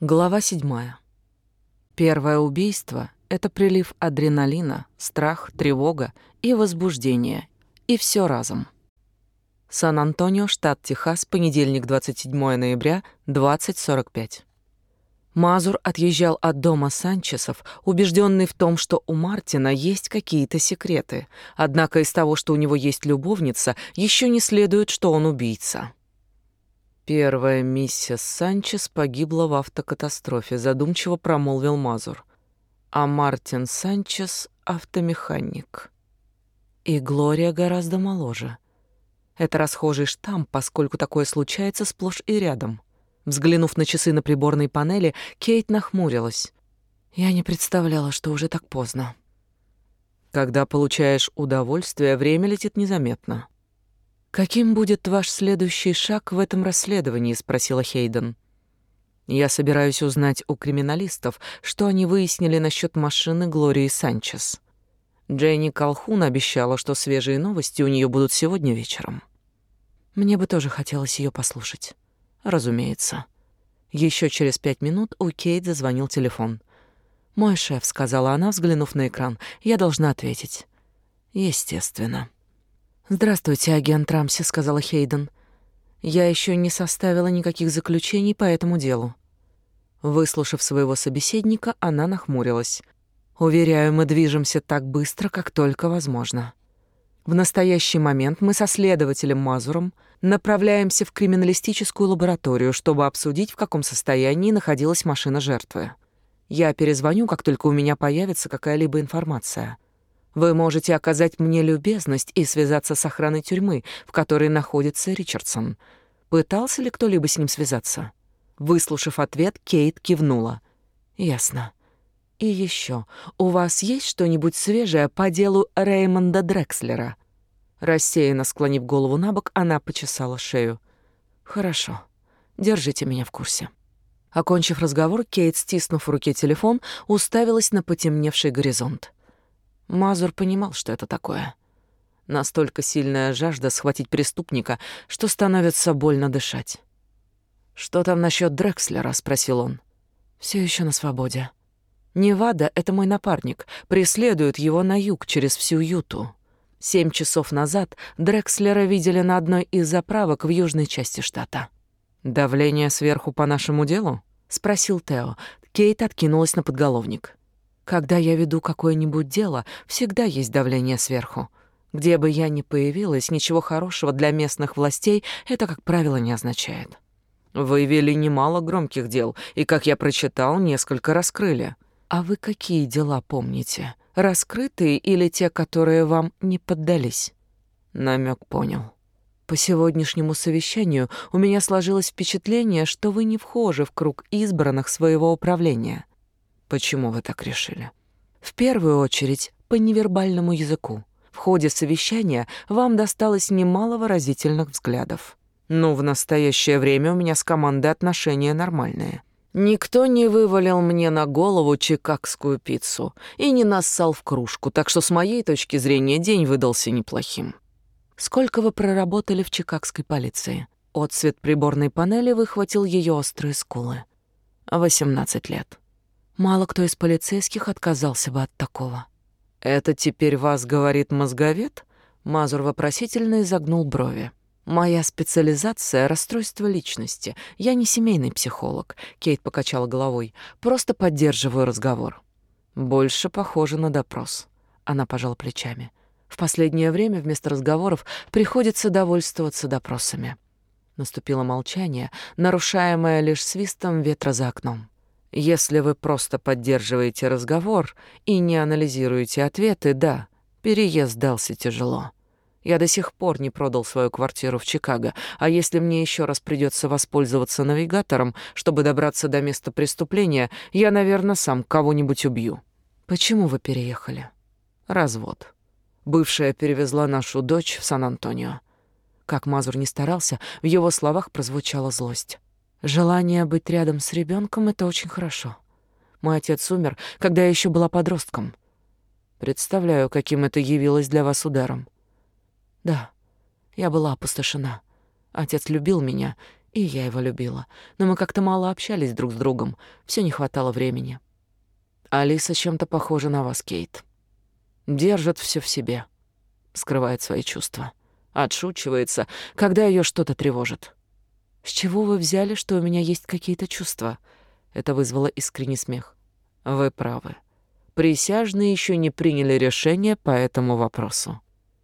Глава седьмая. Первое убийство — это прилив адреналина, страх, тревога и возбуждение. И все разом. Сан-Антонио, штат Техас, понедельник, 27 ноября, 20.45. Мазур отъезжал от дома Санчесов, убежденный в том, что у Мартина есть какие-то секреты. Однако из того, что у него есть любовница, еще не следует, что он убийца. Первая миссис Санчес погибла в автокатастрофе, задумчиво промолвил Мазур. А Мартин Санчес — автомеханик. И Глория гораздо моложе. Это расхожий штамп, поскольку такое случается сплошь и рядом. Взглянув на часы на приборной панели, Кейт нахмурилась. Я не представляла, что уже так поздно. Когда получаешь удовольствие, время летит незаметно. «Каким будет ваш следующий шаг в этом расследовании?» — спросила Хейден. «Я собираюсь узнать у криминалистов, что они выяснили насчет машины Глории Санчес. Дженни Колхун обещала, что свежие новости у нее будут сегодня вечером. Мне бы тоже хотелось ее послушать. Разумеется». Еще через пять минут у Кейт зазвонил телефон. «Мой шеф», — сказала она, взглянув на экран, — «я должна ответить». «Естественно». «Здравствуйте, агент Рамси», — сказала Хейден. «Я еще не составила никаких заключений по этому делу». Выслушав своего собеседника, она нахмурилась. «Уверяю, мы движемся так быстро, как только возможно. В настоящий момент мы со следователем Мазуром направляемся в криминалистическую лабораторию, чтобы обсудить, в каком состоянии находилась машина жертвы. Я перезвоню, как только у меня появится какая-либо информация». Вы можете оказать мне любезность и связаться с охраной тюрьмы, в которой находится Ричардсон. Пытался ли кто-либо с ним связаться? Выслушав ответ, Кейт кивнула. Ясно. И еще, у вас есть что-нибудь свежее по делу Реймонда Дрекслера? Рассеянно склонив голову на бок, она почесала шею. Хорошо. Держите меня в курсе. Окончив разговор, Кейт, стиснув в руке телефон, уставилась на потемневший горизонт. Мазур понимал, что это такое. Настолько сильная жажда схватить преступника, что становится больно дышать. «Что там насчет Дрекслера?» — спросил он. Все еще на свободе. Невада — это мой напарник, преследует его на юг через всю Юту. Семь часов назад Дрекслера видели на одной из заправок в южной части штата. «Давление сверху по нашему делу?» — спросил Тео. Кейт откинулась на подголовник. Когда я веду какое-нибудь дело, всегда есть давление сверху. Где бы я ни появилась, ничего хорошего для местных властей это, как правило, не означает. Вы вели немало громких дел, и, как я прочитал, несколько раскрыли. А вы какие дела помните? Раскрытые или те, которые вам не поддались? Намек понял. По сегодняшнему совещанию у меня сложилось впечатление, что вы не вхожи в круг избранных своего управления. Почему вы так решили? В первую очередь, по невербальному языку. В ходе совещания вам досталось немало выразительных взглядов. Но в настоящее время у меня с командой отношения нормальные. Никто не вывалил мне на голову чикагскую пиццу и не нассал в кружку, так что с моей точки зрения день выдался неплохим. Сколько вы проработали в чикагской полиции? Отцвет приборной панели выхватил ее острые скулы. 18 лет. Мало кто из полицейских отказался бы от такого. «Это теперь вас говорит мозговед?» Мазур вопросительно изогнул брови. «Моя специализация — расстройство личности. Я не семейный психолог», — Кейт покачала головой. «Просто поддерживаю разговор». «Больше похоже на допрос». Она пожала плечами. «В последнее время вместо разговоров приходится довольствоваться допросами». Наступило молчание, нарушаемое лишь свистом ветра за окном. Если вы просто поддерживаете разговор и не анализируете ответы, да, переезд дался тяжело. Я до сих пор не продал свою квартиру в Чикаго, а если мне еще раз придется воспользоваться навигатором, чтобы добраться до места преступления, я, наверное, сам кого-нибудь убью. Почему вы переехали? Развод. Бывшая перевезла нашу дочь в Сан-Антонио. Как Мазур не старался, в его словах прозвучала злость. Желание быть рядом с ребенком это очень хорошо. Мой отец умер, когда я еще была подростком. Представляю, каким это явилось для вас ударом. Да, я была опустошена. Отец любил меня, И я его любила, но мы как-то мало общались друг с другом, все не хватало времени. Алиса чем-то похожа на вас, Кейт. Держит все в себе, скрывает свои чувства, отшучивается, когда ее что-то тревожит. С чего вы взяли, что у меня есть какие-то чувства? Это вызвало искренний смех. Вы правы. Присяжные еще не приняли решение по этому вопросу.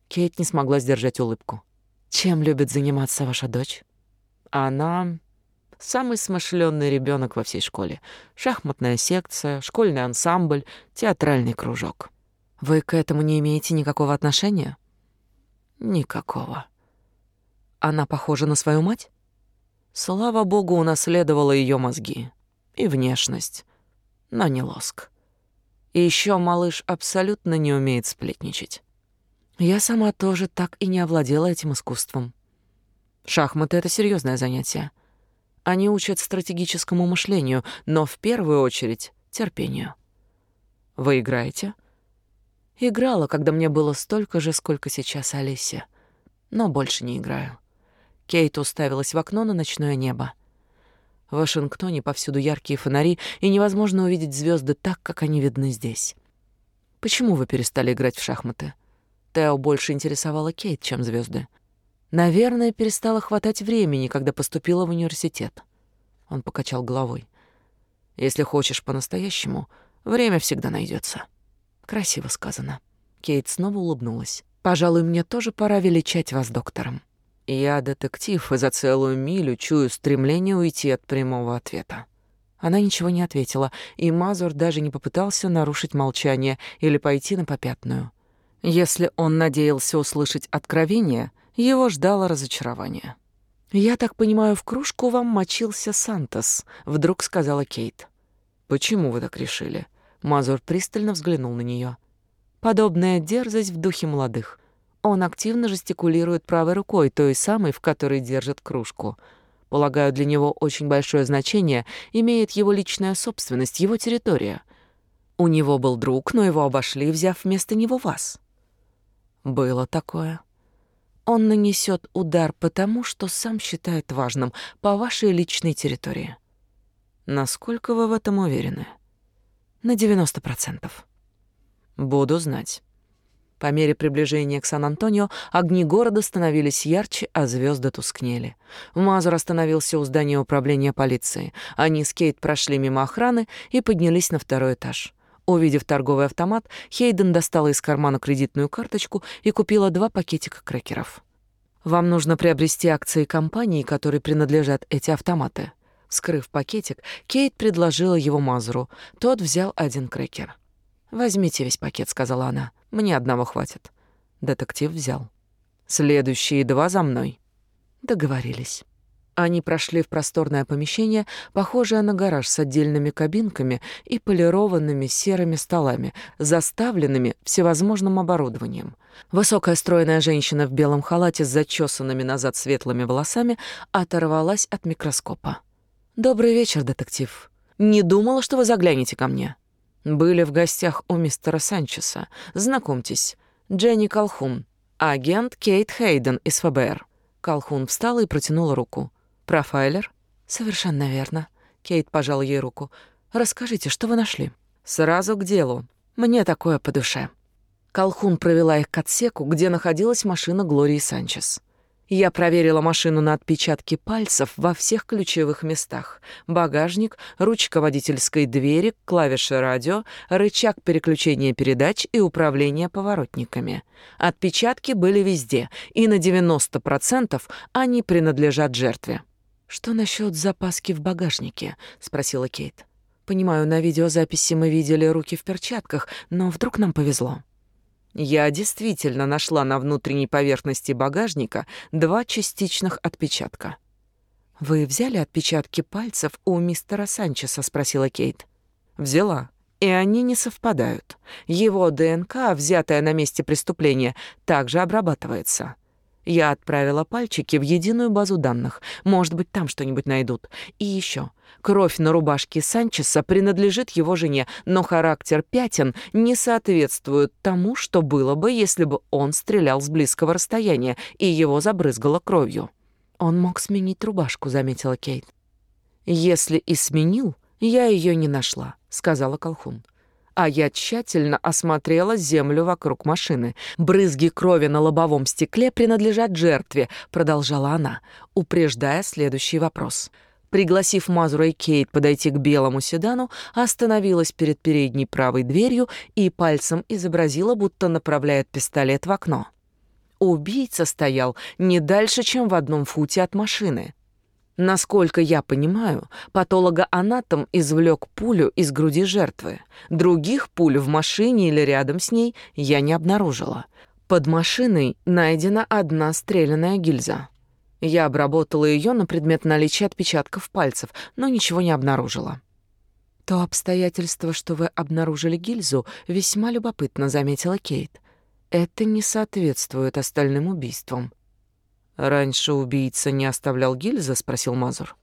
Кейт не смогла сдержать улыбку. Чем любит заниматься ваша дочь? Она самый смышленый ребенок во всей школе. Шахматная секция, школьный ансамбль, театральный кружок. Вы к этому не имеете никакого отношения? Никакого. Она похожа на свою мать? Слава богу, унаследовала ее мозги и внешность, но не лоск. И еще малыш абсолютно не умеет сплетничать. Я сама тоже так и не овладела этим искусством. Шахматы — это серьезное занятие. Они учат стратегическому мышлению, но в первую очередь терпению. Вы играете? Играла, когда мне было столько же, сколько сейчас Алисе. Но больше не играю. Кейт уставилась в окно на ночное небо. В Вашингтоне повсюду яркие фонари, и невозможно увидеть звезды так, как они видны здесь. Почему вы перестали играть в шахматы? Тео больше интересовала Кейт, чем звезды. Наверное, перестало хватать времени, когда поступила в университет. Он покачал головой. Если хочешь по-настоящему, время всегда найдется. Красиво сказано. Кейт снова улыбнулась. Пожалуй, мне тоже пора величать вас доктором. Я детектив и за целую милю чую стремление уйти от прямого ответа. Она ничего не ответила, и Мазур даже не попытался нарушить молчание или пойти на попятную. Если он надеялся услышать откровение, его ждало разочарование. «Я так понимаю, в кружку вам мочился Сантос», — вдруг сказала Кейт. «Почему вы так решили?» Мазур пристально взглянул на нее. «Подобная дерзость в духе молодых. Он активно жестикулирует правой рукой, той самой, в которой держит кружку. Полагаю, для него очень большое значение имеет его личная собственность, его территория. У него был друг, но его обошли, взяв вместо него вас». «Было такое», он нанесет удар потому, что сам считает важным по вашей личной территории. Насколько вы в этом уверены? На 90%. Буду знать. По мере приближения к Сан-Антонио огни города становились ярче, а звезды тускнели. Мазур остановился у здания управления полиции. Они с Кейт прошли мимо охраны и поднялись на второй этаж. Увидев торговый автомат, Хейден достала из кармана кредитную карточку и купила два пакетика крекеров. «Вам нужно приобрести акции компании, которой принадлежат эти автоматы». Вскрыв пакетик, Кейт предложила его Мазуру. Тот взял один крекер. «Возьмите весь пакет», — сказала она. «Мне одного хватит». Детектив взял. «Следующие два за мной». Договорились. Они прошли в просторное помещение, похожее на гараж с отдельными кабинками и полированными серыми столами, заставленными всевозможным оборудованием. Высокая стройная женщина в белом халате с зачесанными назад светлыми волосами оторвалась от микроскопа. «Добрый вечер, детектив. Не думала, что вы заглянете ко мне. Были в гостях у мистера Санчеса. Знакомьтесь, Дженни Колхун, агент Кейт Хейден из ФБР». Колхун встала и протянула руку. «Профайлер?» «Совершенно верно». Кейт пожал ей руку. «Расскажите, что вы нашли?» «Сразу к делу. Мне такое по душе». Колхун провела их к отсеку, где находилась машина Глории Санчес. Я проверила машину на отпечатки пальцев во всех ключевых местах. Багажник, ручка водительской двери, клавиши радио, рычаг переключения передач и управления поворотниками. Отпечатки были везде, и на 90% они принадлежат жертве. «Что насчет запаски в багажнике?» — спросила Кейт. «Понимаю, на видеозаписи мы видели руки в перчатках, но вдруг нам повезло». Я действительно нашла на внутренней поверхности багажника два частичных отпечатка. «Вы взяли отпечатки пальцев у мистера Санчеса?» — спросила Кейт. «Взяла. И они не совпадают. Его ДНК, взятая на месте преступления, также обрабатывается. Я отправила пальчики в единую базу данных. Может быть, там что-нибудь найдут. И еще. Кровь на рубашке Санчеса принадлежит его жене, но характер пятен не соответствует тому, что было бы, если бы он стрелял с близкого расстояния и его забрызгало кровью. Он мог сменить рубашку, заметила Кейт. Если и сменил, я ее не нашла, сказала Колхун. А я тщательно осмотрела землю вокруг машины. Брызги крови на лобовом стекле принадлежат жертве, продолжала она, упреждая следующий вопрос. Пригласив Мазура и Кейт подойти к белому седану, остановилась перед передней правой дверью и пальцем изобразила, будто направляет пистолет в окно. Убийца стоял не дальше, чем в одном футе от машины. Насколько я понимаю, патологоанатом извлек пулю из груди жертвы. Других пуль в машине или рядом с ней я не обнаружила. Под машиной найдена одна стрелянная гильза. Я обработала ее на предмет наличия отпечатков пальцев, но ничего не обнаружила. То обстоятельство, что вы обнаружили гильзу, весьма любопытно, заметила Кейт. Это не соответствует остальным убийствам. Раньше убийца не оставлял гильзы, спросил Мазур.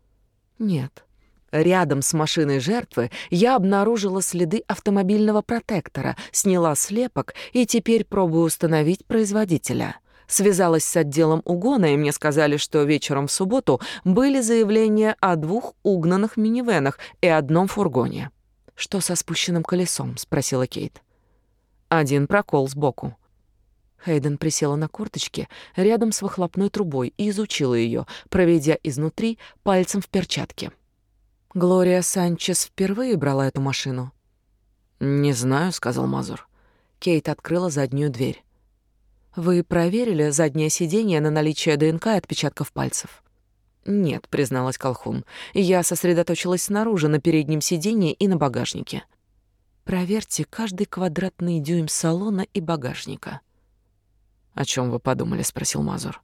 Нет. Рядом с машиной жертвы я обнаружила следы автомобильного протектора, сняла слепок и теперь пробую установить производителя. Связалась с отделом угона, и мне сказали, что вечером в субботу были заявления о двух угнанных минивенах и одном фургоне. «Что со спущенным колесом?» — спросила Кейт. «Один прокол сбоку. Хейден присела на корточки рядом с выхлопной трубой и изучила ее, проведя изнутри пальцем в перчатке. Глория Санчес впервые брала эту машину. «Не знаю», — сказал Мазур. Кейт открыла заднюю дверь. «Вы проверили заднее сиденье на наличие ДНК и отпечатков пальцев?» «Нет», — призналась Колхун. «Я сосредоточилась снаружи, на переднем сиденье и на багажнике». «Проверьте каждый квадратный дюйм салона и багажника». «О чем вы подумали?» — спросил Мазур.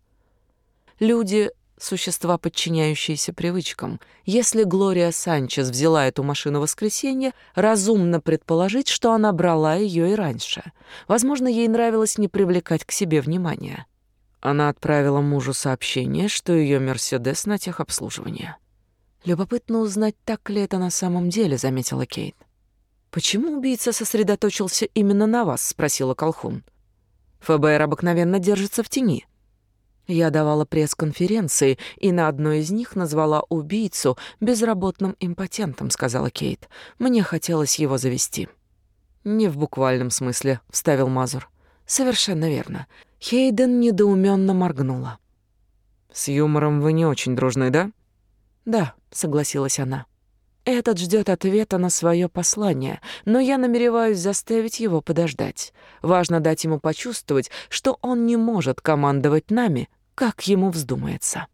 «Люди — существа, подчиняющиеся привычкам. Если Глория Санчес взяла эту машину в воскресенье, разумно предположить, что она брала ее и раньше. Возможно, ей нравилось не привлекать к себе внимания. Она отправила мужу сообщение, что ее «Мерседес» на техобслуживание. «Любопытно узнать, так ли это на самом деле», — заметила Кейт. «Почему убийца сосредоточился именно на вас?» — спросила Колхун. ФБР обыкновенно держится в тени. Я давала пресс-конференции, и на одной из них назвала убийцу безработным импотентом, сказала Кейт. Мне хотелось его завести. Не в буквальном смысле, вставил Мазур. Совершенно верно. Хейден недоуменно моргнула. С юмором вы не очень дружны, да? Да, согласилась она. Этот ждет ответа на свое послание, но я намереваюсь заставить его подождать. Важно дать ему почувствовать, что он не может командовать нами, как ему вздумается.